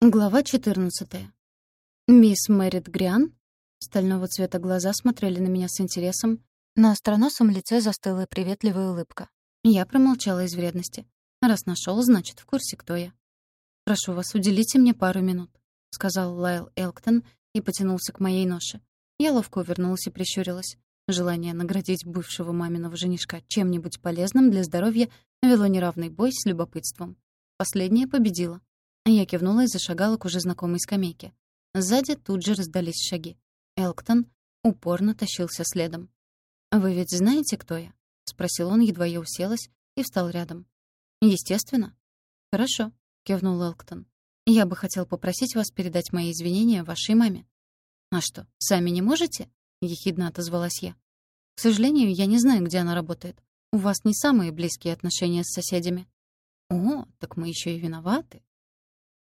Глава 14. Мисс Мэрит Гриан? Стального цвета глаза смотрели на меня с интересом. На остроносом лице застыла приветливая улыбка. Я промолчала из вредности. Раз нашел, значит, в курсе, кто я. «Прошу вас, уделите мне пару минут», — сказал Лайл Элктон и потянулся к моей ноше. Я ловко увернулась и прищурилась. Желание наградить бывшего маминого женишка чем-нибудь полезным для здоровья вело неравный бой с любопытством. Последнее победило. Я кивнула и зашагала к уже знакомой скамейке. Сзади тут же раздались шаги. Элктон упорно тащился следом. «Вы ведь знаете, кто я?» — спросил он, едва я уселась, и встал рядом. «Естественно». «Хорошо», — кивнул Элктон. «Я бы хотел попросить вас передать мои извинения вашей маме». «А что, сами не можете?» — ехидно отозвалась я. «К сожалению, я не знаю, где она работает. У вас не самые близкие отношения с соседями». «О, так мы еще и виноваты»,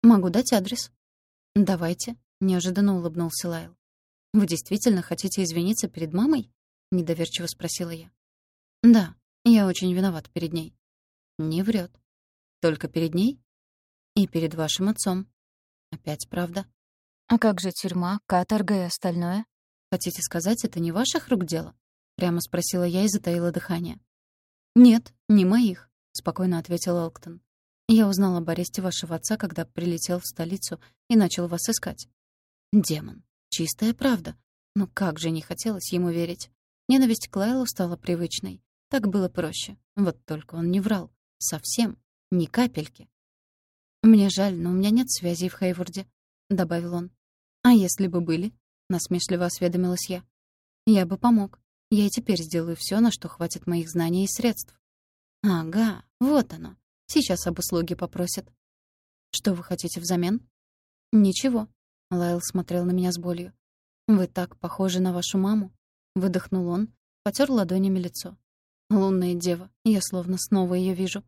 «Могу дать адрес». «Давайте», — неожиданно улыбнулся Лайл. «Вы действительно хотите извиниться перед мамой?» — недоверчиво спросила я. «Да, я очень виноват перед ней». «Не врет. Только перед ней?» «И перед вашим отцом». «Опять правда». «А как же тюрьма, каторга и остальное?» «Хотите сказать, это не ваших рук дело?» — прямо спросила я и затаила дыхание. «Нет, не моих», — спокойно ответил Элктон. Я узнал об аресте вашего отца, когда прилетел в столицу и начал вас искать. Демон. Чистая правда. Но как же не хотелось ему верить. Ненависть к Лайлу стала привычной. Так было проще. Вот только он не врал. Совсем. Ни капельки. «Мне жаль, но у меня нет связей в Хейворде», — добавил он. «А если бы были?» — насмешливо осведомилась я. «Я бы помог. Я и теперь сделаю все, на что хватит моих знаний и средств». «Ага, вот оно. Сейчас об услуге попросят. Что вы хотите взамен? Ничего. Лайл смотрел на меня с болью. Вы так похожи на вашу маму. Выдохнул он, потер ладонями лицо. Лунная дева, я словно снова ее вижу.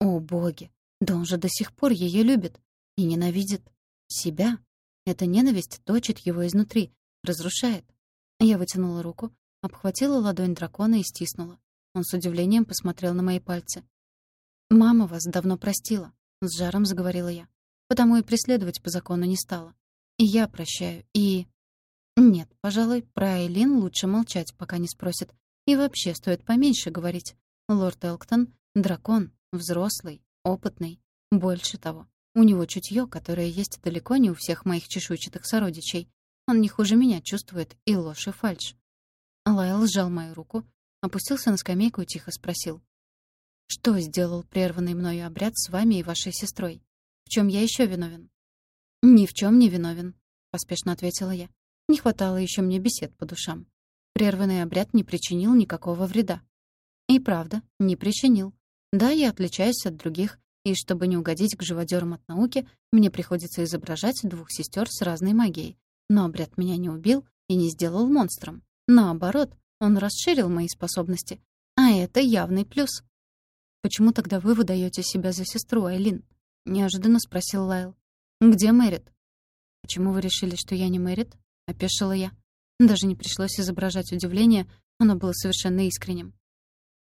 О, боги! Да он же до сих пор ее любит и ненавидит. Себя. Эта ненависть точит его изнутри, разрушает. Я вытянула руку, обхватила ладонь дракона и стиснула. Он с удивлением посмотрел на мои пальцы. «Мама вас давно простила», — с жаром заговорила я. «Потому и преследовать по закону не стала. И я прощаю, и...» «Нет, пожалуй, про Айлин лучше молчать, пока не спросят. И вообще стоит поменьше говорить. Лорд Элктон — дракон, взрослый, опытный. Больше того, у него чутье, которое есть далеко не у всех моих чешуйчатых сородичей. Он не хуже меня чувствует и ложь, и фальшь». Лайл сжал мою руку, опустился на скамейку и тихо спросил. Что сделал прерванный мною обряд с вами и вашей сестрой? В чем я еще виновен? Ни в чем не виновен, поспешно ответила я. Не хватало еще мне бесед по душам. Прерванный обряд не причинил никакого вреда. И правда, не причинил. Да, я отличаюсь от других, и чтобы не угодить к живодерам от науки, мне приходится изображать двух сестер с разной магией. Но обряд меня не убил и не сделал монстром. Наоборот, он расширил мои способности. А это явный плюс. «Почему тогда вы выдаете себя за сестру, Айлин?» — неожиданно спросил Лайл. «Где Мэрит?» «Почему вы решили, что я не Мэрит?» — опешила я. Даже не пришлось изображать удивление, оно было совершенно искренним.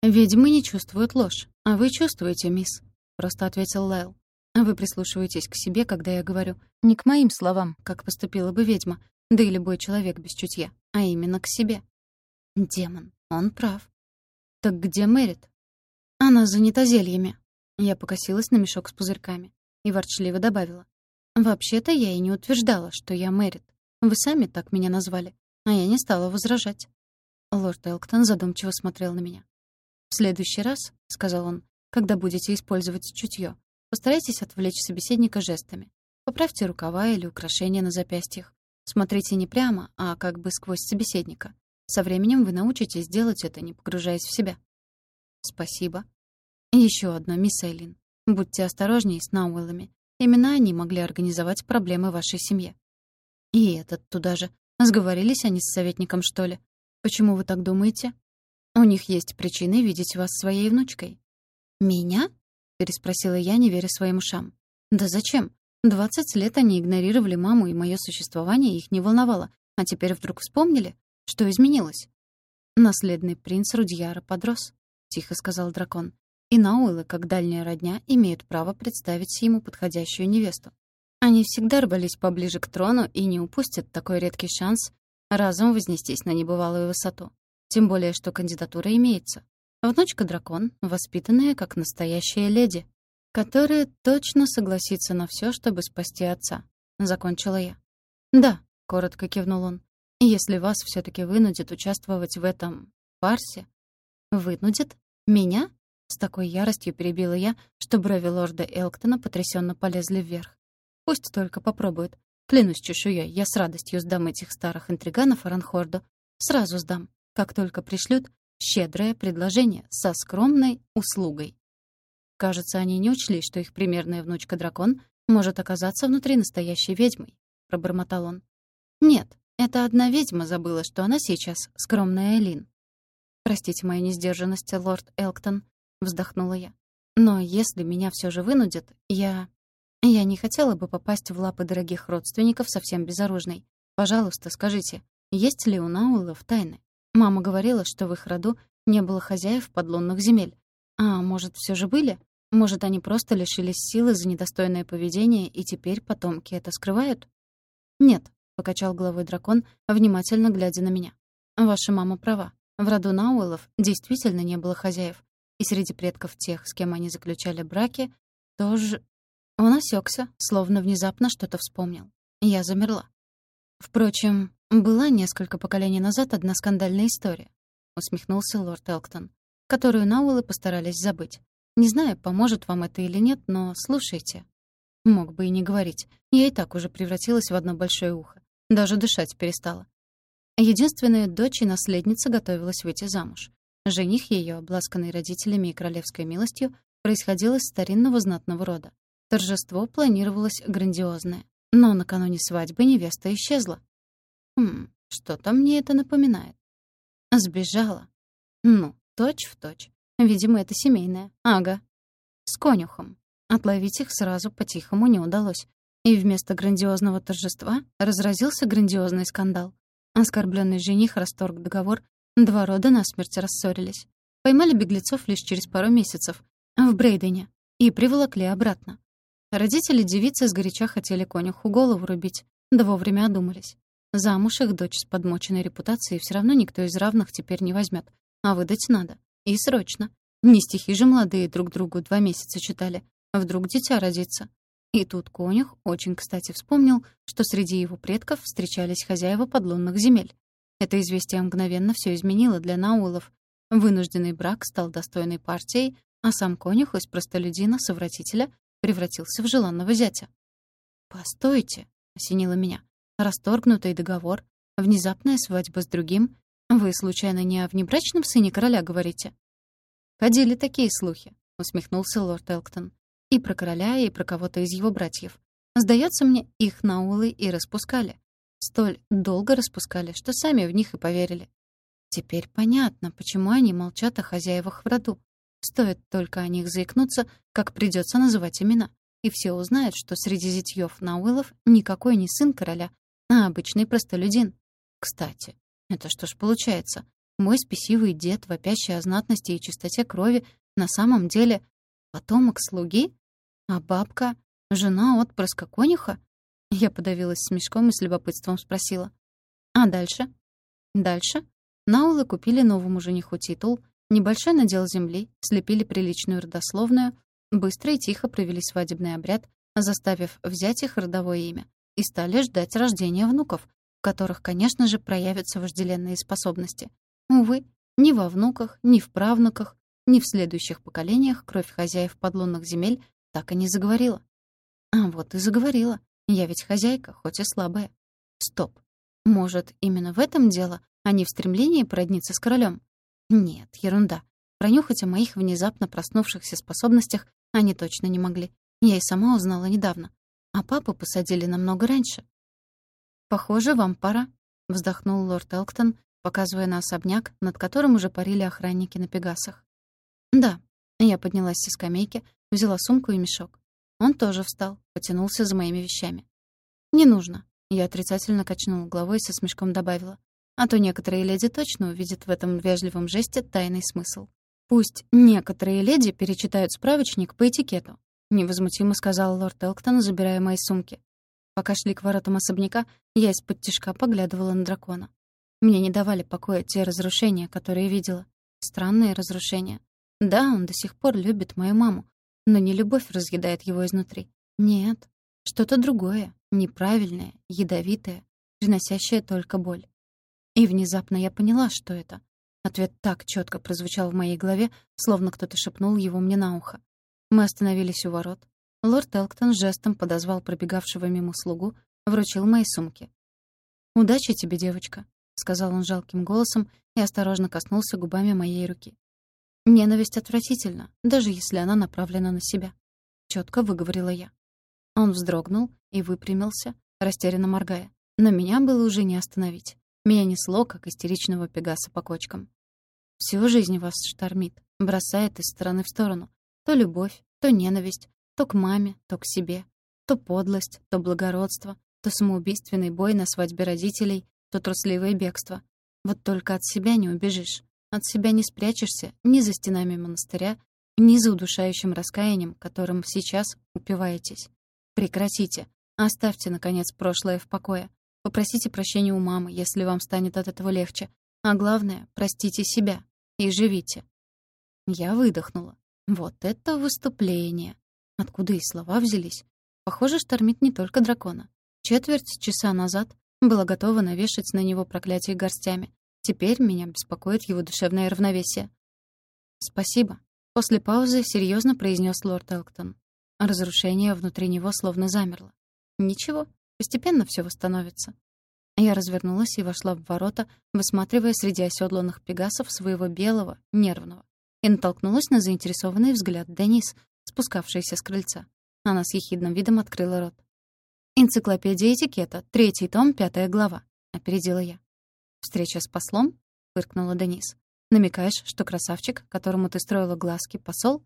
«Ведьмы не чувствуют ложь, а вы чувствуете, мисс», — просто ответил Лайл. «Вы прислушиваетесь к себе, когда я говорю, не к моим словам, как поступила бы ведьма, да и любой человек без чутья, а именно к себе». «Демон, он прав». «Так где Мэрит?» Она занята зельями. Я покосилась на мешок с пузырьками и ворчливо добавила. «Вообще-то я и не утверждала, что я Мэрит. Вы сами так меня назвали, а я не стала возражать». Лорд Элктон задумчиво смотрел на меня. «В следующий раз», — сказал он, — «когда будете использовать чутье, постарайтесь отвлечь собеседника жестами. Поправьте рукава или украшения на запястьях. Смотрите не прямо, а как бы сквозь собеседника. Со временем вы научитесь делать это, не погружаясь в себя. «Спасибо». Еще одно, мисс Эйлин. Будьте осторожнее с Науэллами. Именно они могли организовать проблемы вашей семье». «И этот туда же. Сговорились они с советником, что ли? Почему вы так думаете?» «У них есть причины видеть вас своей внучкой». «Меня?» — переспросила я, не веря своим ушам. «Да зачем? Двадцать лет они игнорировали маму, и мое существование их не волновало. А теперь вдруг вспомнили? Что изменилось?» Наследный принц Рудьяра подрос. — тихо сказал дракон. «И Науэлы, как дальняя родня, имеют право представить ему подходящую невесту. Они всегда рвались поближе к трону и не упустят такой редкий шанс разом вознестись на небывалую высоту. Тем более, что кандидатура имеется. Внучка-дракон, воспитанная как настоящая леди, которая точно согласится на все, чтобы спасти отца. Закончила я. «Да», — коротко кивнул он. «Если вас все таки вынудит участвовать в этом фарсе...» «Вынудит? Меня?» С такой яростью перебила я, что брови лорда Элктона потрясенно полезли вверх. «Пусть только попробует. Клянусь чешуей, я с радостью сдам этих старых интриганов Аранхорду. Сразу сдам, как только пришлют щедрое предложение со скромной услугой». Кажется, они не учли, что их примерная внучка-дракон может оказаться внутри настоящей ведьмой, — пробормотал он. «Нет, это одна ведьма забыла, что она сейчас скромная Элин». «Простите мою несдержанность, лорд Элктон», — вздохнула я. «Но если меня все же вынудят, я...» «Я не хотела бы попасть в лапы дорогих родственников совсем безоружной. Пожалуйста, скажите, есть ли у Науэллов тайны? Мама говорила, что в их роду не было хозяев подлунных земель. А может, все же были? Может, они просто лишились силы за недостойное поведение, и теперь потомки это скрывают? «Нет», — покачал головой дракон, внимательно глядя на меня. «Ваша мама права. В роду Науэллов действительно не было хозяев. И среди предков тех, с кем они заключали браки, тоже...» Он осекся, словно внезапно что-то вспомнил. Я замерла. «Впрочем, была несколько поколений назад одна скандальная история», — усмехнулся лорд Элктон, которую Науэллы постарались забыть. «Не знаю, поможет вам это или нет, но слушайте». Мог бы и не говорить. Я и так уже превратилась в одно большое ухо. Даже дышать перестала. Единственная дочь и наследница готовилась выйти замуж. Жених ее, обласканный родителями и королевской милостью, происходил из старинного знатного рода. Торжество планировалось грандиозное. Но накануне свадьбы невеста исчезла. Хм, что-то мне это напоминает. Сбежала. Ну, точь в точь. Видимо, это семейное. Ага. С конюхом. Отловить их сразу по-тихому не удалось. И вместо грандиозного торжества разразился грандиозный скандал. Оскорбленный жених расторг договор, два рода насмерть рассорились. Поймали беглецов лишь через пару месяцев, в Брейдене, и приволокли обратно. Родители девицы сгоряча хотели конюху голову рубить, да вовремя одумались. Замуж их дочь с подмоченной репутацией все равно никто из равных теперь не возьмет, а выдать надо. И срочно. Не стихи же молодые друг другу два месяца читали, Вдруг дитя родится. И тут конюх очень кстати вспомнил, что среди его предков встречались хозяева подлунных земель. Это известие мгновенно все изменило для Наулов. Вынужденный брак стал достойной партией, а сам конюх из простолюдина-совратителя превратился в желанного зятя. «Постойте», — осенило меня, — «расторгнутый договор, внезапная свадьба с другим. Вы, случайно, не о внебрачном сыне короля говорите?» «Ходили такие слухи», — усмехнулся лорд Элктон. И про короля, и про кого-то из его братьев. Сдается мне, их наулы и распускали. Столь долго распускали, что сами в них и поверили. Теперь понятно, почему они молчат о хозяевах в роду. Стоит только о них заикнуться, как придется называть имена. И все узнают, что среди зятьёв Науэлов никакой не сын короля, а обычный простолюдин. Кстати, это что ж получается? Мой спесивый дед, вопящий о знатности и чистоте крови, на самом деле Потомок слуги? А бабка? Жена отпрыска конюха? Я подавилась смешком и с любопытством спросила. А дальше? Дальше? Наулы купили новому жениху титул, небольшой надел земли, слепили приличную родословную, быстро и тихо провели свадебный обряд, заставив взять их родовое имя, и стали ждать рождения внуков, в которых, конечно же, проявятся вожделенные способности. Увы, ни во внуках, ни в правнуках ни в следующих поколениях кровь хозяев подлунных земель так и не заговорила. А вот и заговорила. Я ведь хозяйка, хоть и слабая. Стоп. Может, именно в этом дело, а не в стремлении породниться с королем? Нет, ерунда. Пронюхать о моих внезапно проснувшихся способностях они точно не могли. Я и сама узнала недавно. А папу посадили намного раньше. «Похоже, вам пора», — вздохнул лорд Элктон, показывая на особняк, над которым уже парили охранники на пегасах. «Да». Я поднялась со скамейки, взяла сумку и мешок. Он тоже встал, потянулся за моими вещами. «Не нужно». Я отрицательно качнула головой и со смешком добавила. А то некоторые леди точно увидят в этом вежливом жесте тайный смысл. «Пусть некоторые леди перечитают справочник по этикету», — невозмутимо сказал лорд Элктон, забирая мои сумки. Пока шли к воротам особняка, я из-под тишка поглядывала на дракона. Мне не давали покоя те разрушения, которые видела. Странные разрушения. Да, он до сих пор любит мою маму, но не любовь разъедает его изнутри. Нет, что-то другое, неправильное, ядовитое, приносящее только боль. И внезапно я поняла, что это. Ответ так четко прозвучал в моей голове, словно кто-то шепнул его мне на ухо. Мы остановились у ворот. Лорд Элктон жестом подозвал пробегавшего мимо слугу, вручил мои сумки. «Удачи тебе, девочка», — сказал он жалким голосом и осторожно коснулся губами моей руки. «Ненависть отвратительна, даже если она направлена на себя», — четко выговорила я. Он вздрогнул и выпрямился, растерянно моргая. Но меня было уже не остановить. Меня несло, как истеричного пегаса по кочкам. Всю жизнь вас штормит, бросает из стороны в сторону. То любовь, то ненависть, то к маме, то к себе. То подлость, то благородство, то самоубийственный бой на свадьбе родителей, то трусливое бегство. Вот только от себя не убежишь. От себя не спрячешься ни за стенами монастыря, ни за удушающим раскаянием, которым сейчас упиваетесь. Прекратите. Оставьте, наконец, прошлое в покое. Попросите прощения у мамы, если вам станет от этого легче. А главное, простите себя и живите. Я выдохнула. Вот это выступление. Откуда и слова взялись? Похоже, штормит не только дракона. Четверть часа назад была готова навешать на него проклятие горстями. Теперь меня беспокоит его душевное равновесие. «Спасибо», — после паузы серьезно произнес лорд Элктон. Разрушение внутри него словно замерло. «Ничего, постепенно все восстановится». Я развернулась и вошла в ворота, высматривая среди оседланных пегасов своего белого, нервного. И натолкнулась на заинтересованный взгляд Денис, спускавшийся с крыльца. Она с ехидным видом открыла рот. «Энциклопедия этикета, третий том, пятая глава», — опередила я. «Встреча с послом?» — фыркнула Денис. «Намекаешь, что красавчик, которому ты строила глазки, посол?»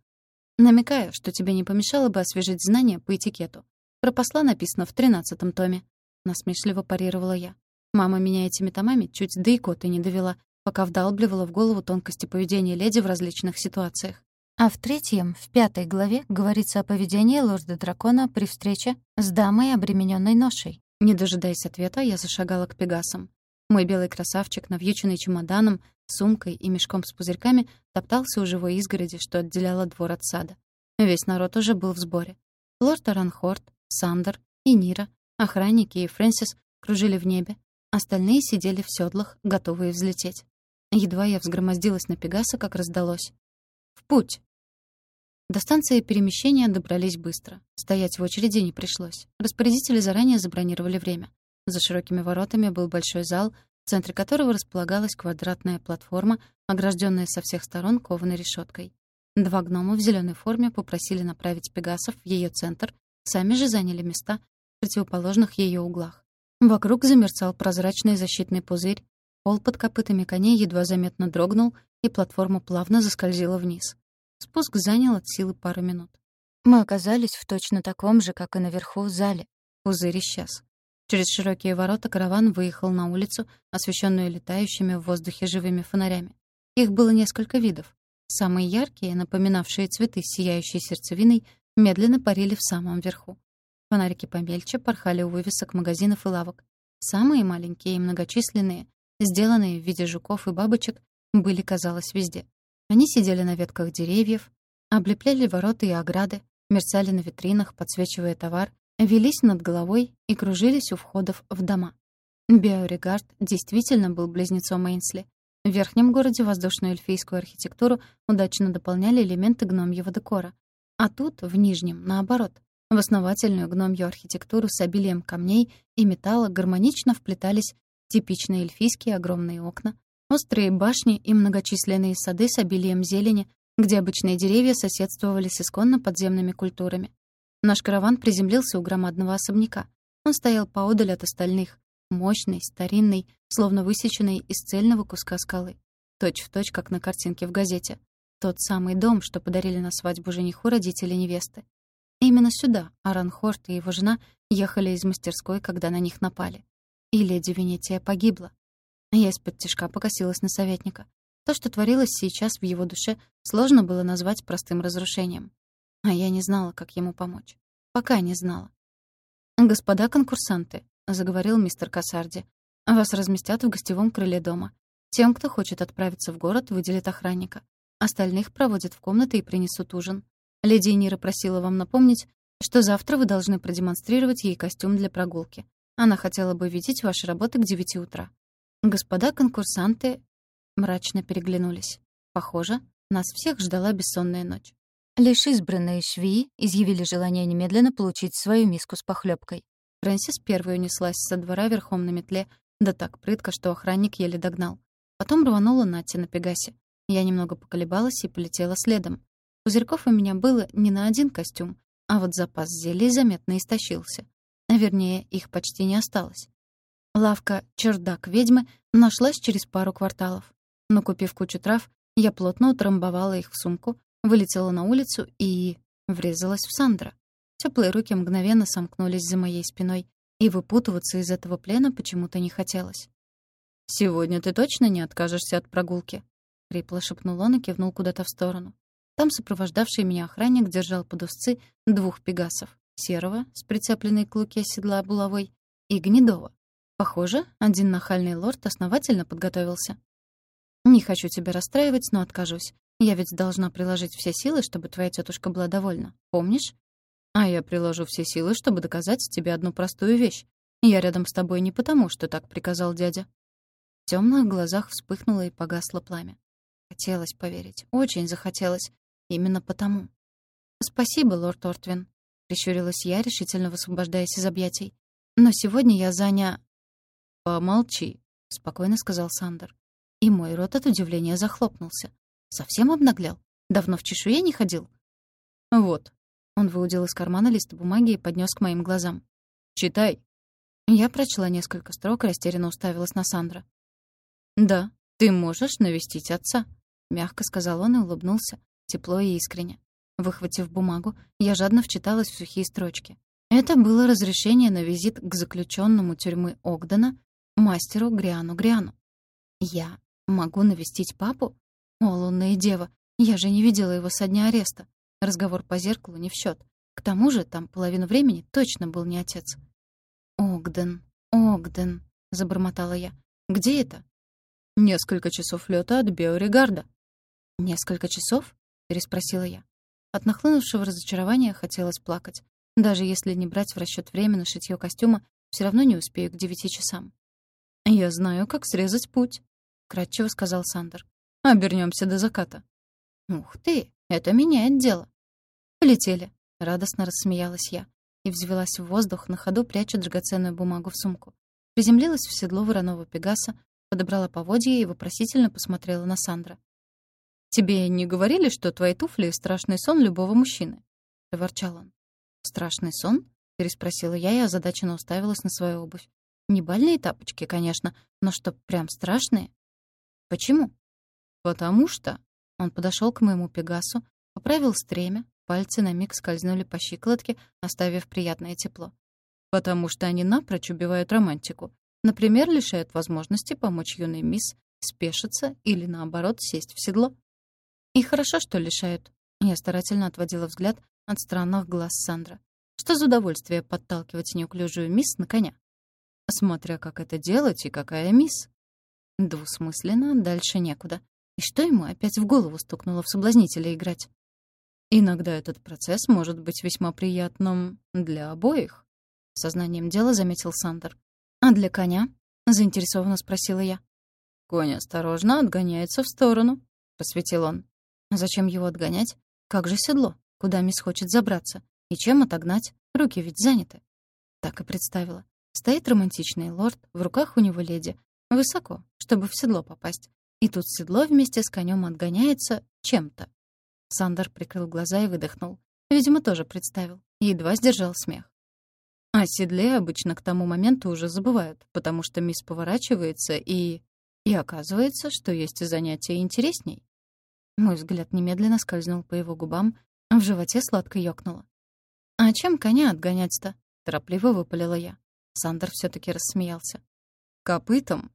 «Намекаю, что тебе не помешало бы освежить знания по этикету. Про посла написано в тринадцатом томе», — насмешливо парировала я. Мама меня этими томами чуть до икоты не довела, пока вдалбливала в голову тонкости поведения леди в различных ситуациях. А в третьем, в пятой главе, говорится о поведении лорда-дракона при встрече с дамой, обремененной ношей. Не дожидаясь ответа, я зашагала к пегасам. Мой белый красавчик, навьюченный чемоданом, сумкой и мешком с пузырьками, топтался у живой изгороди, что отделяло двор от сада. Весь народ уже был в сборе. Лорд Аранхорд, Сандер и Нира, охранники и Фрэнсис кружили в небе. Остальные сидели в седлах, готовые взлететь. Едва я взгромоздилась на Пегаса, как раздалось. «В путь!» До станции перемещения добрались быстро. Стоять в очереди не пришлось. Распорядители заранее забронировали время. За широкими воротами был большой зал, в центре которого располагалась квадратная платформа, огражденная со всех сторон кованой решеткой. Два гнома в зеленой форме попросили направить пегасов в ее центр, сами же заняли места в противоположных ее углах. Вокруг замерцал прозрачный защитный пузырь, пол под копытами коней едва заметно дрогнул, и платформа плавно заскользила вниз. Спуск занял от силы пару минут. Мы оказались в точно таком же, как и наверху, зале. Пузырь исчез. Через широкие ворота караван выехал на улицу, освещенную летающими в воздухе живыми фонарями. Их было несколько видов. Самые яркие, напоминавшие цветы с сияющей сердцевиной, медленно парили в самом верху. Фонарики помельче порхали у вывесок магазинов и лавок. Самые маленькие и многочисленные, сделанные в виде жуков и бабочек, были, казалось, везде. Они сидели на ветках деревьев, облепляли ворота и ограды, мерцали на витринах, подсвечивая товар, велись над головой и кружились у входов в дома. Биоригард действительно был близнецом Эйнсли. В верхнем городе воздушную эльфийскую архитектуру удачно дополняли элементы гномьего декора. А тут, в нижнем, наоборот. В основательную гномью архитектуру с обилием камней и металла гармонично вплетались типичные эльфийские огромные окна, Острые башни и многочисленные сады с обилием зелени, где обычные деревья соседствовали с исконно подземными культурами. Наш караван приземлился у громадного особняка. Он стоял поодаль от остальных, мощный, старинный, словно высеченный из цельного куска скалы. Точь в точь, как на картинке в газете. Тот самый дом, что подарили на свадьбу жениху родители невесты. именно сюда Аранхорт и его жена ехали из мастерской, когда на них напали. И леди Венетия погибла. Я из-под тишка покосилась на советника. То, что творилось сейчас в его душе, сложно было назвать простым разрушением. А я не знала, как ему помочь. Пока не знала. «Господа конкурсанты», — заговорил мистер Кассарди, — «вас разместят в гостевом крыле дома. Тем, кто хочет отправиться в город, выделят охранника. Остальных проводят в комнаты и принесут ужин. Леди Нира просила вам напомнить, что завтра вы должны продемонстрировать ей костюм для прогулки. Она хотела бы видеть ваши работы к девяти утра. Господа конкурсанты мрачно переглянулись. Похоже, нас всех ждала бессонная ночь. Лишь избранные швеи изъявили желание немедленно получить свою миску с похлебкой. Фрэнсис первой унеслась со двора верхом на метле, да так прытко, что охранник еле догнал. Потом рванула Натти на Пегасе. Я немного поколебалась и полетела следом. Пузырьков у меня было не на один костюм, а вот запас зелий заметно истощился. Вернее, их почти не осталось. Лавка «Чердак ведьмы» нашлась через пару кварталов. Но купив кучу трав, я плотно утрамбовала их в сумку, вылетела на улицу и... врезалась в Сандра. Теплые руки мгновенно сомкнулись за моей спиной, и выпутываться из этого плена почему-то не хотелось. «Сегодня ты точно не откажешься от прогулки?» — хрипло шепнул он и кивнул куда-то в сторону. Там сопровождавший меня охранник держал под узцы двух пегасов — серого, с прицепленной к луке седла булавой, и гнедого. Похоже, один нахальный лорд основательно подготовился. «Не хочу тебя расстраивать, но откажусь. Я ведь должна приложить все силы, чтобы твоя тетушка была довольна. Помнишь? А я приложу все силы, чтобы доказать тебе одну простую вещь. Я рядом с тобой не потому, что так приказал дядя». В темных глазах вспыхнуло и погасло пламя. Хотелось поверить, очень захотелось. Именно потому. «Спасибо, лорд Ортвин», — прищурилась я, решительно высвобождаясь из объятий. «Но сегодня я заня...» «Помолчи», — спокойно сказал Сандер. И мой рот от удивления захлопнулся. Совсем обнаглел? Давно в чешуе не ходил? Вот. Он выудил из кармана лист бумаги и поднес к моим глазам. «Читай». Я прочла несколько строк и растерянно уставилась на Сандра. «Да, ты можешь навестить отца», — мягко сказал он и улыбнулся, тепло и искренне. Выхватив бумагу, я жадно вчиталась в сухие строчки. Это было разрешение на визит к заключенному тюрьмы Огдена, мастеру Гриану Гриану. Я Могу навестить папу? О, лунная дева, я же не видела его со дня ареста. Разговор по зеркалу не в счет. К тому же там половину времени точно был не отец. «Огден, Огден», — забормотала я. «Где это?» «Несколько часов лёта от Беоригарда». «Несколько часов?» — переспросила я. От нахлынувшего разочарования хотелось плакать. Даже если не брать в расчёт время на шитьё костюма, всё равно не успею к девяти часам. «Я знаю, как срезать путь», кратчево сказал Сандер. Обернемся до заката. Ух ты, это меняет дело. Полетели, радостно рассмеялась я и взвелась в воздух, на ходу пряча драгоценную бумагу в сумку. Приземлилась в седло вороного пегаса, подобрала поводья и вопросительно посмотрела на Сандра. «Тебе не говорили, что твои туфли — страшный сон любого мужчины?» — проворчал он. «Страшный сон?» — переспросила я и озадаченно уставилась на свою обувь. «Не бальные тапочки, конечно, но что, прям страшные?» «Почему?» «Потому что...» Он подошел к моему Пегасу, поправил стремя, пальцы на миг скользнули по щиколотке, оставив приятное тепло. «Потому что они напрочь убивают романтику. Например, лишают возможности помочь юной мисс спешиться или, наоборот, сесть в седло. И хорошо, что лишают. Я старательно отводила взгляд от странных глаз Сандра. Что за удовольствие подталкивать неуклюжую мисс на коня? Смотря как это делать и какая мисс. Двусмысленно, дальше некуда. И что ему опять в голову стукнуло в соблазнителя играть? Иногда этот процесс может быть весьма приятным для обоих, сознанием дела заметил Сандер. А для коня? заинтересованно спросила я. Конь осторожно отгоняется в сторону, посветил он. Зачем его отгонять? Как же седло? Куда мисс хочет забраться? И чем отогнать? Руки ведь заняты. Так и представила. Стоит романтичный лорд, в руках у него леди, Высоко, чтобы в седло попасть. И тут седло вместе с конем отгоняется чем-то. Сандер прикрыл глаза и выдохнул. Видимо, тоже представил. Едва сдержал смех. О седле обычно к тому моменту уже забывают, потому что мисс поворачивается и... И оказывается, что есть занятия интересней. Мой взгляд немедленно скользнул по его губам, а в животе сладко ёкнуло. «А чем коня отгонять-то?» — торопливо выпалила я. Сандер все таки рассмеялся. «Копытом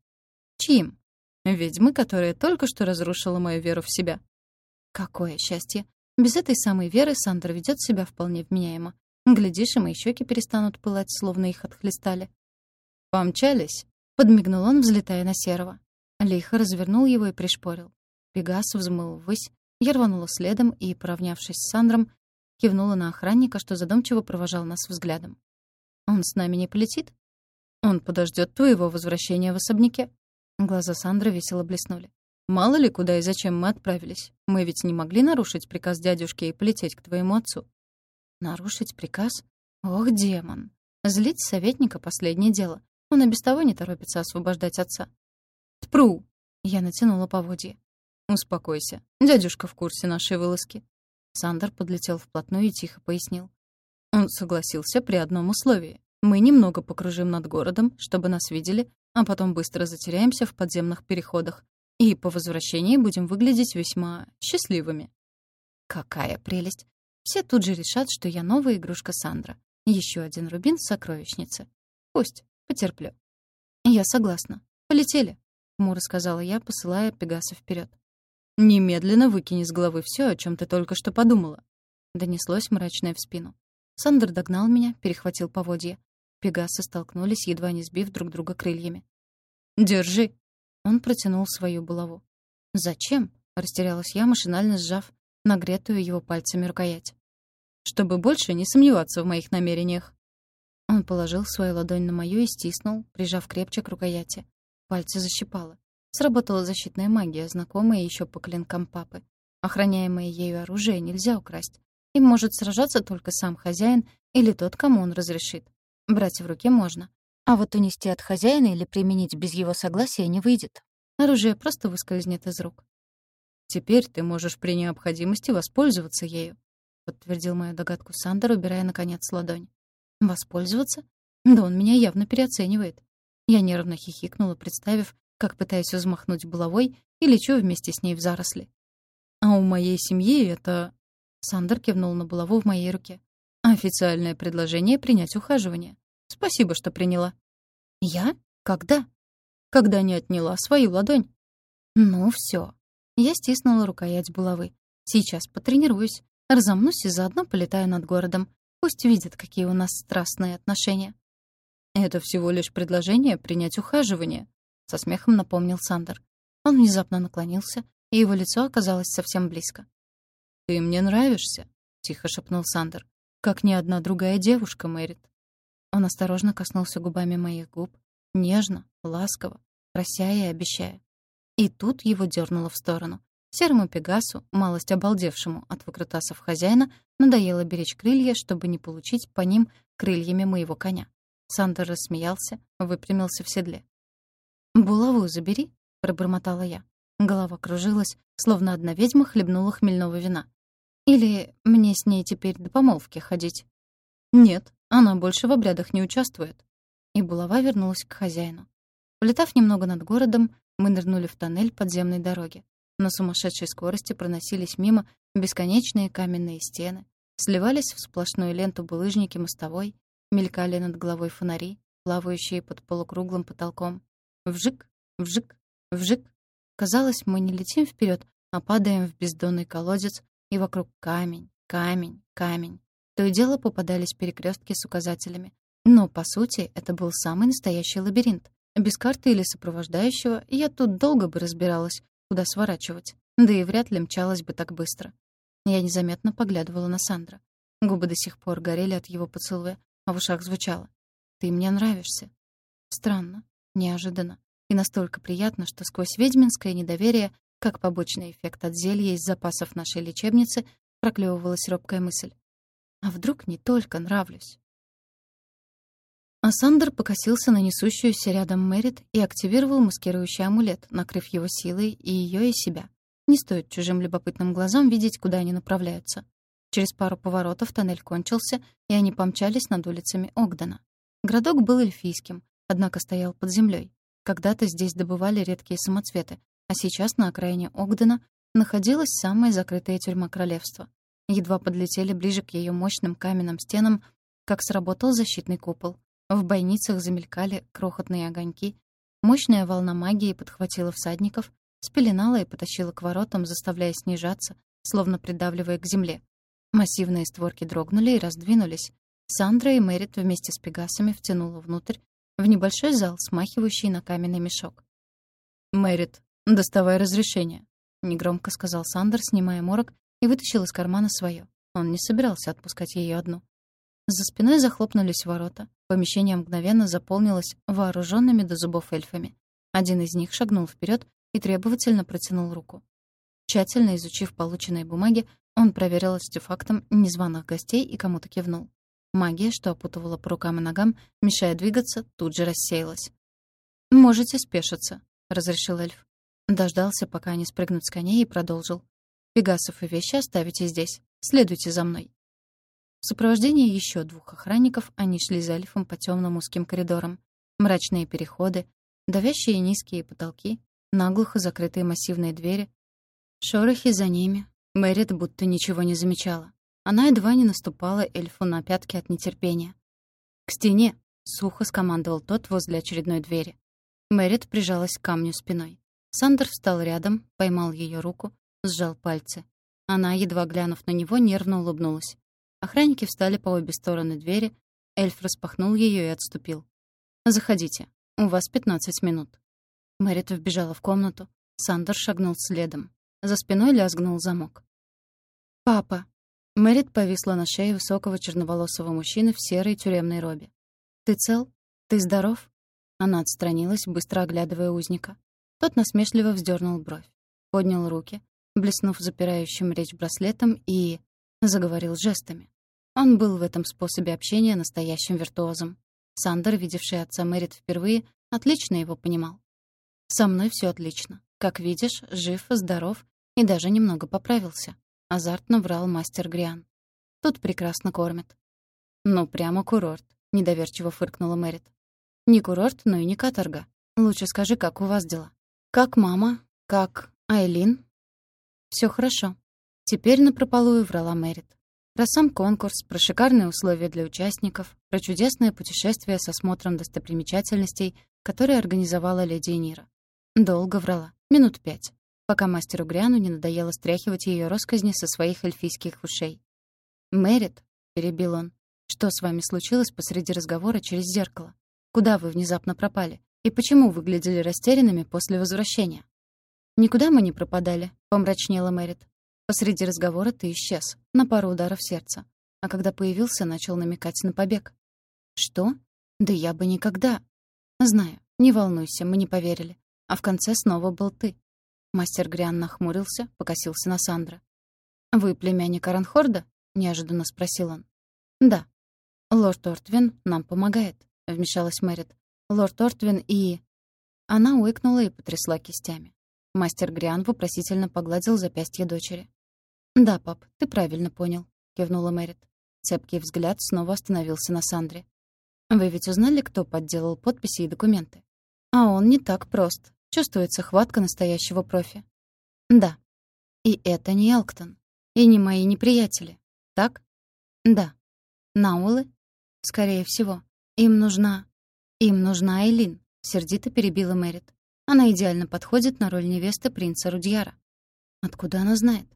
Чьим? Ведьмы, которая только что разрушила мою веру в себя. Какое счастье! Без этой самой веры Сандра ведет себя вполне вменяемо. Глядишь, и мои щеки перестанут пылать, словно их отхлестали. «Помчались!» — подмигнул он, взлетая на серого. Лихо развернул его и пришпорил. Пегас взмыл ввысь, я рванула следом и, поравнявшись с Сандром, кивнула на охранника, что задумчиво провожал нас взглядом. «Он с нами не полетит?» «Он подождет твоего возвращения в особняке». Глаза Сандры весело блеснули. «Мало ли, куда и зачем мы отправились. Мы ведь не могли нарушить приказ дядюшки и полететь к твоему отцу». «Нарушить приказ? Ох, демон! Злить советника — последнее дело. Он и без того не торопится освобождать отца». «Тпру!» — я натянула поводье. «Успокойся. Дядюшка в курсе нашей вылазки». Сандер подлетел вплотную и тихо пояснил. Он согласился при одном условии. Мы немного покружим над городом, чтобы нас видели, а потом быстро затеряемся в подземных переходах. И по возвращении будем выглядеть весьма счастливыми. Какая прелесть! Все тут же решат, что я новая игрушка Сандра. Еще один рубин в сокровищнице. Пусть, потерплю. Я согласна. Полетели, — хмуро сказала я, посылая Пегаса вперед. «Немедленно выкини с головы все, о чем ты только что подумала», — донеслось мрачное в спину. Сандер догнал меня, перехватил поводья. Пегасы столкнулись, едва не сбив друг друга крыльями. «Держи!» Он протянул свою булаву. «Зачем?» — растерялась я, машинально сжав нагретую его пальцами рукоять. «Чтобы больше не сомневаться в моих намерениях». Он положил свою ладонь на мою и стиснул, прижав крепче к рукояти. Пальцы защипало. Сработала защитная магия, знакомая еще по клинкам папы. Охраняемое ею оружие нельзя украсть. Им может сражаться только сам хозяин или тот, кому он разрешит. Брать в руки можно. А вот унести от хозяина или применить без его согласия не выйдет. Оружие просто выскользнет из рук. «Теперь ты можешь при необходимости воспользоваться ею», подтвердил мою догадку Сандер, убирая, наконец, ладонь. «Воспользоваться? Да он меня явно переоценивает». Я нервно хихикнула, представив, как пытаюсь взмахнуть булавой и лечу вместе с ней в заросли. «А у моей семьи это...» Сандер кивнул на булаву в моей руке. «Официальное предложение принять ухаживание. Спасибо, что приняла». «Я? Когда?» «Когда не отняла свою ладонь». «Ну все. Я стиснула рукоять булавы. «Сейчас потренируюсь. Разомнусь и заодно полетаю над городом. Пусть видят, какие у нас страстные отношения». «Это всего лишь предложение принять ухаживание», — со смехом напомнил Сандер. Он внезапно наклонился, и его лицо оказалось совсем близко. «Ты мне нравишься», — тихо шепнул Сандер. «Как ни одна другая девушка, Мэрит». Он осторожно коснулся губами моих губ, нежно, ласково, прося и обещая. И тут его дернуло в сторону. Серому Пегасу, малость обалдевшему от выкрутасов хозяина, надоело беречь крылья, чтобы не получить по ним крыльями моего коня. Сандер рассмеялся, выпрямился в седле. «Булаву забери», — пробормотала я. Голова кружилась, словно одна ведьма хлебнула хмельного вина. «Или мне с ней теперь до помолвки ходить?» «Нет, она больше в обрядах не участвует». И булава вернулась к хозяину. Полетав немного над городом, мы нырнули в тоннель подземной дороги. На сумасшедшей скорости проносились мимо бесконечные каменные стены, сливались в сплошную ленту булыжники мостовой, мелькали над головой фонари, плавающие под полукруглым потолком. Вжик, вжик, вжик. Казалось, мы не летим вперед, а падаем в бездонный колодец, и вокруг камень, камень, камень. То и дело попадались перекрестки с указателями. Но, по сути, это был самый настоящий лабиринт. Без карты или сопровождающего я тут долго бы разбиралась, куда сворачивать. Да и вряд ли мчалась бы так быстро. Я незаметно поглядывала на Сандра. Губы до сих пор горели от его поцелуя, а в ушах звучало. «Ты мне нравишься». Странно неожиданно и настолько приятно, что сквозь ведьминское недоверие, как побочный эффект от зелья из запасов нашей лечебницы, проклевывалась робкая мысль. А вдруг не только нравлюсь? А Сандер покосился на несущуюся рядом Мэрит и активировал маскирующий амулет, накрыв его силой и ее и себя. Не стоит чужим любопытным глазам видеть, куда они направляются. Через пару поворотов тоннель кончился, и они помчались над улицами Огдена. Городок был эльфийским, однако стоял под землей. Когда-то здесь добывали редкие самоцветы, а сейчас на окраине Огдена находилась самая закрытая тюрьма королевства. Едва подлетели ближе к ее мощным каменным стенам, как сработал защитный купол. В бойницах замелькали крохотные огоньки. Мощная волна магии подхватила всадников, спеленала и потащила к воротам, заставляя снижаться, словно придавливая к земле. Массивные створки дрогнули и раздвинулись. Сандра и Мэрит вместе с Пегасами втянула внутрь, в небольшой зал, смахивающий на каменный мешок. «Мэрит, доставай разрешение», — негромко сказал Сандер, снимая морок, и вытащил из кармана свое. Он не собирался отпускать ее одну. За спиной захлопнулись ворота. Помещение мгновенно заполнилось вооруженными до зубов эльфами. Один из них шагнул вперед и требовательно протянул руку. Тщательно изучив полученные бумаги, он проверил артефактом незваных гостей и кому-то кивнул. Магия, что опутывала по рукам и ногам, мешая двигаться, тут же рассеялась. «Можете спешиться», — разрешил эльф. Дождался, пока они спрыгнут с коней, и продолжил. «Пегасов и вещи оставите здесь. Следуйте за мной». В сопровождении еще двух охранников они шли за эльфом по темным узким коридорам. Мрачные переходы, давящие низкие потолки, наглухо закрытые массивные двери. Шорохи за ними. Мэрит будто ничего не замечала. Она едва не наступала эльфу на пятки от нетерпения. «К стене!» — сухо скомандовал тот возле очередной двери. Мэрит прижалась к камню спиной. Сандер встал рядом, поймал ее руку, сжал пальцы. Она, едва глянув на него, нервно улыбнулась. Охранники встали по обе стороны двери. Эльф распахнул ее и отступил. «Заходите. У вас 15 минут». Мэрит вбежала в комнату. Сандер шагнул следом. За спиной лязгнул замок. «Папа!» Мэрит повисла на шее высокого черноволосого мужчины в серой тюремной робе. «Ты цел? Ты здоров?» Она отстранилась, быстро оглядывая узника. Тот насмешливо вздернул бровь, поднял руки, блеснув запирающим речь браслетом, и заговорил жестами. Он был в этом способе общения настоящим виртуозом. Сандер, видевший отца Мэрит впервые, отлично его понимал. «Со мной все отлично. Как видишь, жив, здоров и даже немного поправился», — азартно врал мастер Гриан. «Тут прекрасно кормят». «Ну, прямо курорт», — недоверчиво фыркнула Мэрит. «Не курорт, но и не каторга. Лучше скажи, как у вас дела? Как мама? Как Айлин?» Все хорошо». Теперь напропалую врала Мэрит. Про сам конкурс, про шикарные условия для участников, про чудесное путешествие со осмотром достопримечательностей, которое организовала леди Нира. Долго врала, минут пять, пока мастеру Гряну не надоело стряхивать ее росказни со своих эльфийских ушей. «Мэрит», — перебил он, — «что с вами случилось посреди разговора через зеркало? Куда вы внезапно пропали? И почему выглядели растерянными после возвращения?» «Никуда мы не пропадали», — помрачнела Мэрит. Посреди разговора ты исчез, на пару ударов сердца. А когда появился, начал намекать на побег. Что? Да я бы никогда. Знаю, не волнуйся, мы не поверили. А в конце снова был ты. Мастер Гриан нахмурился, покосился на Сандра. «Вы племянник Аранхорда?» — неожиданно спросил он. «Да». «Лорд Ортвин нам помогает», — вмешалась Мэрит. «Лорд Ортвин и...» Она уикнула и потрясла кистями. Мастер Гриан вопросительно погладил запястье дочери. «Да, пап, ты правильно понял», — кивнула Мэрит. Цепкий взгляд снова остановился на Сандре. «Вы ведь узнали, кто подделал подписи и документы? А он не так прост. Чувствуется хватка настоящего профи». «Да. И это не Элктон. И не мои неприятели. Так?» «Да. Наулы?» «Скорее всего. Им нужна... Им нужна Айлин», — сердито перебила Мэрит. «Она идеально подходит на роль невесты принца Рудьяра». «Откуда она знает?»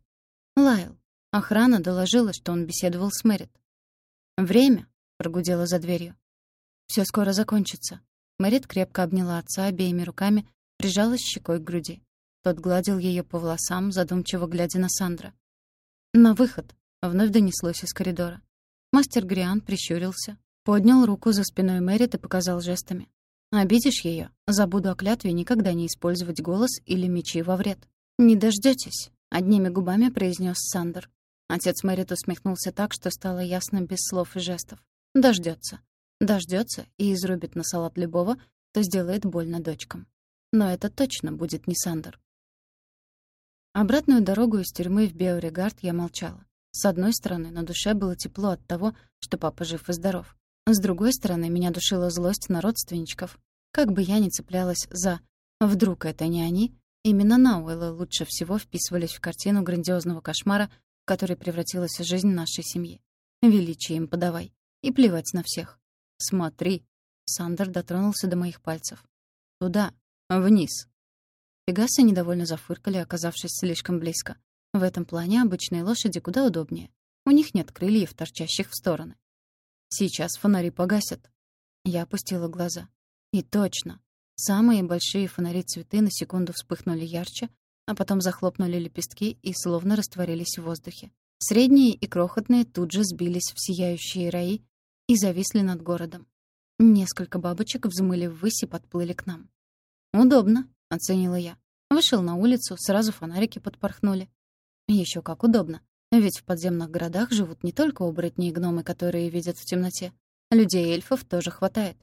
Лайл. Охрана доложила, что он беседовал с Мэрит. «Время», — прогудела за дверью. Все скоро закончится». Мэрит крепко обняла отца обеими руками, прижалась щекой к груди. Тот гладил ее по волосам, задумчиво глядя на Сандра. «На выход», — вновь донеслось из коридора. Мастер Гриан прищурился, поднял руку за спиной Мэрит и показал жестами. «Обидишь ее? Забуду о клятве никогда не использовать голос или мечи во вред. Не дождетесь. — одними губами произнес Сандер. Отец Мэрит усмехнулся так, что стало ясно без слов и жестов. Дождется, дождется и изрубит на салат любого, кто сделает больно дочкам. Но это точно будет не Сандер. Обратную дорогу из тюрьмы в Беоригард я молчала. С одной стороны, на душе было тепло от того, что папа жив и здоров. С другой стороны, меня душила злость на родственничков. Как бы я ни цеплялась за «вдруг это не они», Именно Науэллы лучше всего вписывались в картину грандиозного кошмара, в который превратилась жизнь нашей семьи. Величие им подавай. И плевать на всех. «Смотри!» Сандер дотронулся до моих пальцев. «Туда! Вниз!» Пегасы недовольно зафыркали, оказавшись слишком близко. В этом плане обычные лошади куда удобнее. У них нет крыльев, торчащих в стороны. Сейчас фонари погасят». Я опустила глаза. И точно. Самые большие фонари цветы на секунду вспыхнули ярче, а потом захлопнули лепестки и словно растворились в воздухе. Средние и крохотные тут же сбились в сияющие раи и зависли над городом. Несколько бабочек взмыли ввысь и подплыли к нам. «Удобно», — оценила я. Вышел на улицу, сразу фонарики подпорхнули. Еще как удобно. Ведь в подземных городах живут не только оборотни и гномы, которые видят в темноте. Людей и эльфов тоже хватает.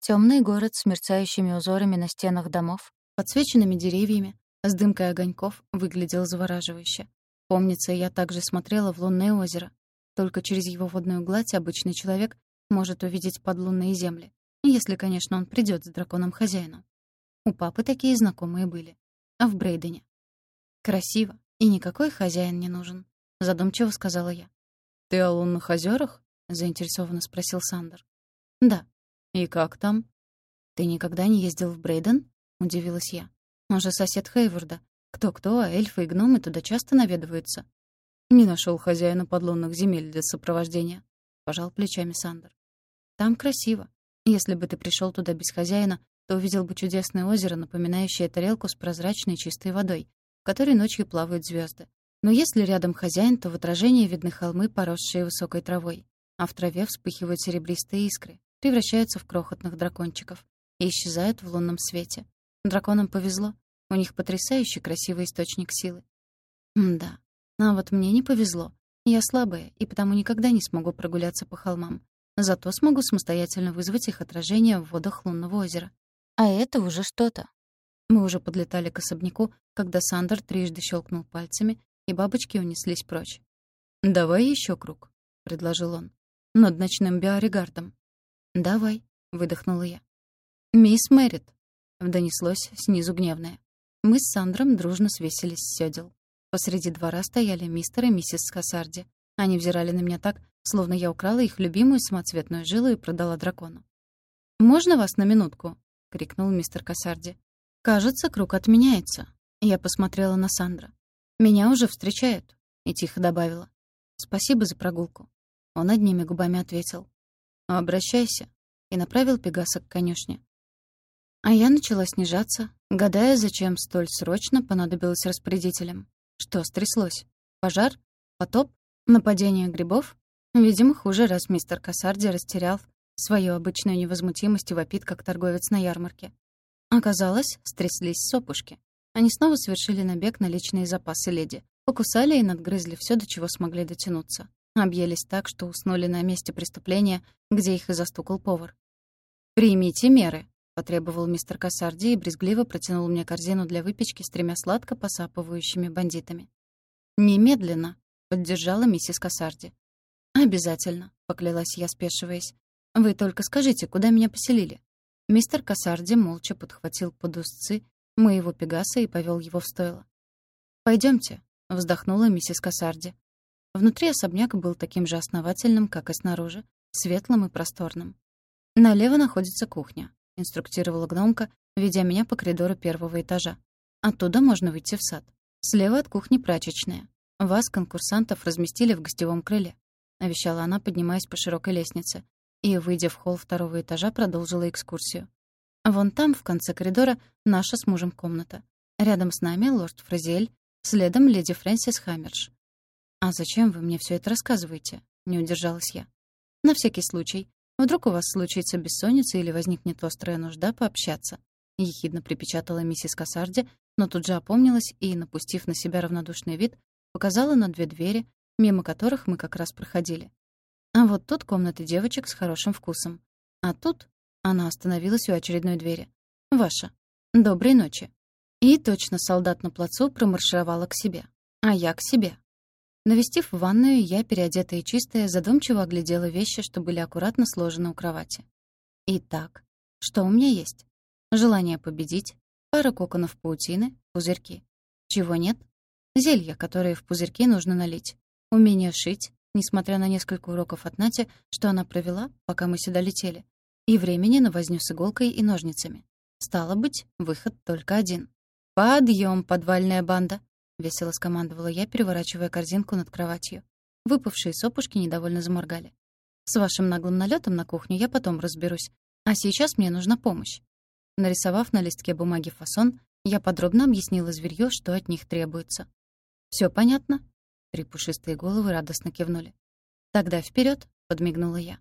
Темный город с мерцающими узорами на стенах домов, подсвеченными деревьями, с дымкой огоньков выглядел завораживающе. Помнится, я также смотрела в лунное озеро. Только через его водную гладь обычный человек может увидеть подлунные земли. Если, конечно, он придет с драконом-хозяином. У папы такие знакомые были. А в Брейдене. Красиво. И никакой хозяин не нужен. Задумчиво сказала я. «Ты о лунных озерах? заинтересованно спросил Сандер. «Да». «И как там?» «Ты никогда не ездил в Брейден?» — удивилась я. «Он же сосед Хейворда. Кто-кто, а эльфы и гномы туда часто наведываются». «Не нашел хозяина подлунных земель для сопровождения», — пожал плечами Сандер. «Там красиво. Если бы ты пришел туда без хозяина, то увидел бы чудесное озеро, напоминающее тарелку с прозрачной чистой водой, в которой ночью плавают звезды. Но если рядом хозяин, то в отражении видны холмы, поросшие высокой травой, а в траве вспыхивают серебристые искры, превращаются в крохотных дракончиков и исчезают в лунном свете. Драконам повезло, у них потрясающий красивый источник силы. М да, а вот мне не повезло. Я слабая, и потому никогда не смогу прогуляться по холмам. Зато смогу самостоятельно вызвать их отражение в водах лунного озера. А это уже что-то. Мы уже подлетали к особняку, когда Сандер трижды щелкнул пальцами, и бабочки унеслись прочь. «Давай еще круг», — предложил он. «Над ночным биорегардом». «Давай», — выдохнула я. «Мисс Мэрит», — донеслось снизу гневное. Мы с Сандром дружно свесились с сёдел. Посреди двора стояли мистер и миссис Скасарди. Они взирали на меня так, словно я украла их любимую самоцветную жилу и продала дракону. «Можно вас на минутку?» — крикнул мистер Кассарди. «Кажется, круг отменяется». Я посмотрела на Сандра. «Меня уже встречают», — и тихо добавила. «Спасибо за прогулку». Он одними губами ответил. «Обращайся», и направил Пегаса к конюшне. А я начала снижаться, гадая, зачем столь срочно понадобилось распорядителям. Что стряслось? Пожар? Потоп? Нападение грибов? Видимо, хуже, раз мистер Кассарди растерял свою обычную невозмутимость и вопит, как торговец на ярмарке. Оказалось, стряслись сопушки. Они снова совершили набег на личные запасы леди. Покусали и надгрызли все, до чего смогли дотянуться. Объелись так, что уснули на месте преступления, где их и застукал повар. «Примите меры», — потребовал мистер Кассарди и брезгливо протянул мне корзину для выпечки с тремя сладко посапывающими бандитами. «Немедленно», — поддержала миссис Кассарди. «Обязательно», — поклялась я, спешиваясь. «Вы только скажите, куда меня поселили?» Мистер Кассарди молча подхватил под узцы моего пегаса и повел его в стойло. Пойдемте, вздохнула миссис Кассарди. Внутри особняк был таким же основательным, как и снаружи, светлым и просторным. «Налево находится кухня», — инструктировала гномка, ведя меня по коридору первого этажа. «Оттуда можно выйти в сад. Слева от кухни прачечная. Вас, конкурсантов, разместили в гостевом крыле», — обещала она, поднимаясь по широкой лестнице и, выйдя в холл второго этажа, продолжила экскурсию. Вон там, в конце коридора, наша с мужем комната. Рядом с нами лорд Фразиэль, следом леди Фрэнсис Хаммерш. «А зачем вы мне все это рассказываете?» — не удержалась я. «На всякий случай. Вдруг у вас случится бессонница или возникнет острая нужда пообщаться?» — ехидно припечатала миссис Кассарди, но тут же опомнилась и, напустив на себя равнодушный вид, показала на две двери, мимо которых мы как раз проходили. А вот тут комнаты девочек с хорошим вкусом. А тут она остановилась у очередной двери. «Ваша. Доброй ночи». И точно солдат на плацу промаршировала к себе. А я к себе. Навестив ванную, я, переодетая и чистая, задумчиво оглядела вещи, что были аккуратно сложены у кровати. Итак, что у меня есть? Желание победить, пара коконов паутины, пузырьки. Чего нет? Зелья, которые в пузырьки нужно налить. Умение шить, несмотря на несколько уроков от Нати, что она провела, пока мы сюда летели, и времени на возню с иголкой и ножницами. Стало быть, выход только один. «Подъем, подвальная банда!» — весело скомандовала я, переворачивая корзинку над кроватью. Выпавшие сопушки недовольно заморгали. С вашим наглым налетом на кухню я потом разберусь. А сейчас мне нужна помощь». Нарисовав на листке бумаги фасон, я подробно объяснила зверьё, что от них требуется. Все понятно?» Три пушистые головы радостно кивнули. «Тогда вперед, подмигнула я.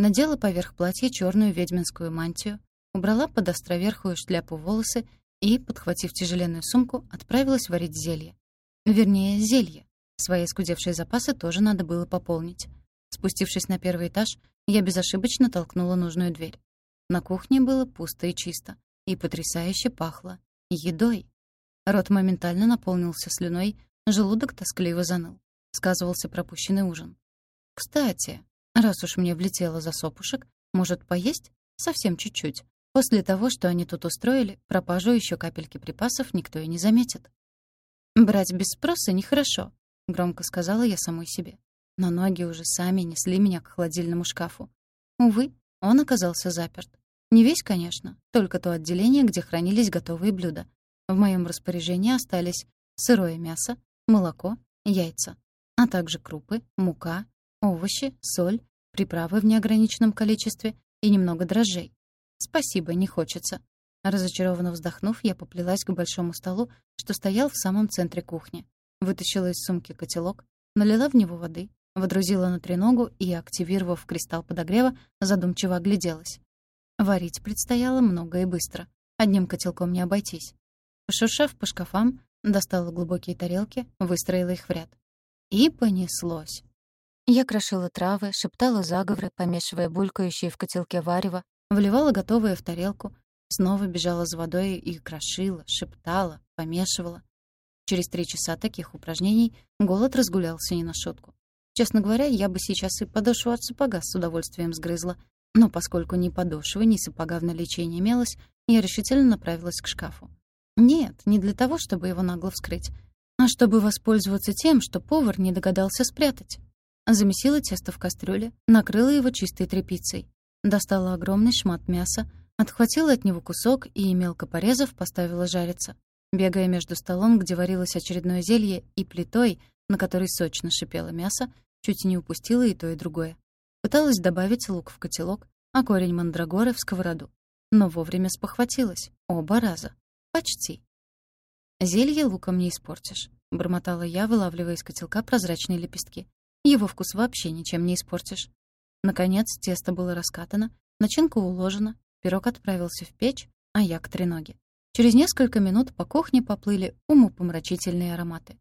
Надела поверх платья черную ведьминскую мантию, убрала под островерхую шляпу волосы и, подхватив тяжеленную сумку, отправилась варить зелье. Вернее, зелье. Свои скудевшие запасы тоже надо было пополнить. Спустившись на первый этаж, я безошибочно толкнула нужную дверь. На кухне было пусто и чисто, и потрясающе пахло едой. Рот моментально наполнился слюной, желудок тоскливо заныл. Сказывался пропущенный ужин. Кстати, раз уж мне влетело за сопушек, может, поесть? Совсем чуть-чуть. После того, что они тут устроили, пропажу еще капельки припасов никто и не заметит. «Брать без спроса нехорошо», — громко сказала я самой себе. Но ноги уже сами несли меня к холодильному шкафу. Увы, он оказался заперт. Не весь, конечно, только то отделение, где хранились готовые блюда. В моем распоряжении остались сырое мясо, молоко, яйца, а также крупы, мука, овощи, соль, приправы в неограниченном количестве и немного дрожжей. Спасибо, не хочется. Разочарованно вздохнув, я поплелась к большому столу, что стоял в самом центре кухни. Вытащила из сумки котелок, налила в него воды, водрузила на треногу и, активировав кристалл подогрева, задумчиво огляделась. Варить предстояло много и быстро. Одним котелком не обойтись. Пошуршав по шкафам, достала глубокие тарелки, выстроила их в ряд. И понеслось. Я крошила травы, шептала заговоры, помешивая булькающие в котелке варево, Вливала готовое в тарелку, снова бежала за водой и крошила, шептала, помешивала. Через три часа таких упражнений голод разгулялся не на шутку. Честно говоря, я бы сейчас и подошву от сапога с удовольствием сгрызла, но поскольку ни подошвы, ни сапога в наличии не имелось, я решительно направилась к шкафу. Нет, не для того, чтобы его нагло вскрыть, а чтобы воспользоваться тем, что повар не догадался спрятать. Замесила тесто в кастрюле, накрыла его чистой тряпицей, Достала огромный шмат мяса, отхватила от него кусок и, мелко порезав, поставила жариться. Бегая между столом, где варилось очередное зелье, и плитой, на которой сочно шипело мясо, чуть не упустила и то, и другое. Пыталась добавить лук в котелок, а корень мандрагоры в сковороду. Но вовремя спохватилась. Оба раза. Почти. «Зелье луком не испортишь», — бормотала я, вылавливая из котелка прозрачные лепестки. «Его вкус вообще ничем не испортишь». Наконец тесто было раскатано, начинка уложена, пирог отправился в печь, а я к треноге. Через несколько минут по кухне поплыли умопомрачительные ароматы.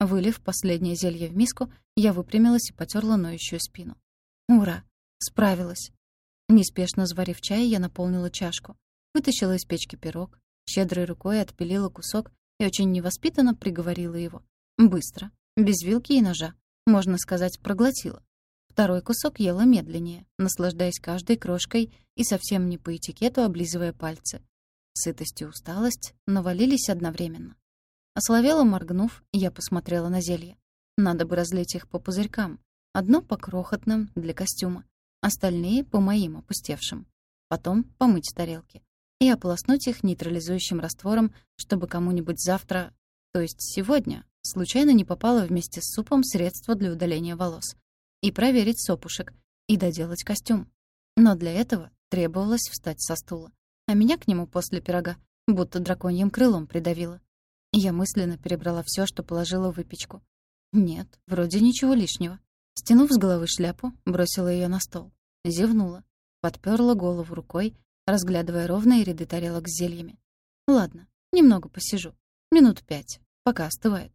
Вылив последнее зелье в миску, я выпрямилась и потерла ноющую спину. Ура! Справилась! Неспешно заварив чай, я наполнила чашку, вытащила из печки пирог, щедрой рукой отпилила кусок и очень невоспитанно приговорила его. Быстро, без вилки и ножа, можно сказать, проглотила. Второй кусок ела медленнее, наслаждаясь каждой крошкой и совсем не по этикету облизывая пальцы. Сытость и усталость навалились одновременно. Ословела моргнув, я посмотрела на зелье. Надо бы разлить их по пузырькам. Одно по крохотным, для костюма. Остальные по моим опустевшим. Потом помыть тарелки. И ополоснуть их нейтрализующим раствором, чтобы кому-нибудь завтра, то есть сегодня, случайно не попало вместе с супом средство для удаления волос и проверить сопушек, и доделать костюм. Но для этого требовалось встать со стула. А меня к нему после пирога будто драконьим крылом придавило. Я мысленно перебрала все, что положила в выпечку. Нет, вроде ничего лишнего. Стянув с головы шляпу, бросила ее на стол. Зевнула. Подперла голову рукой, разглядывая ровные ряды тарелок с зельями. Ладно, немного посижу. Минут пять, пока остывает.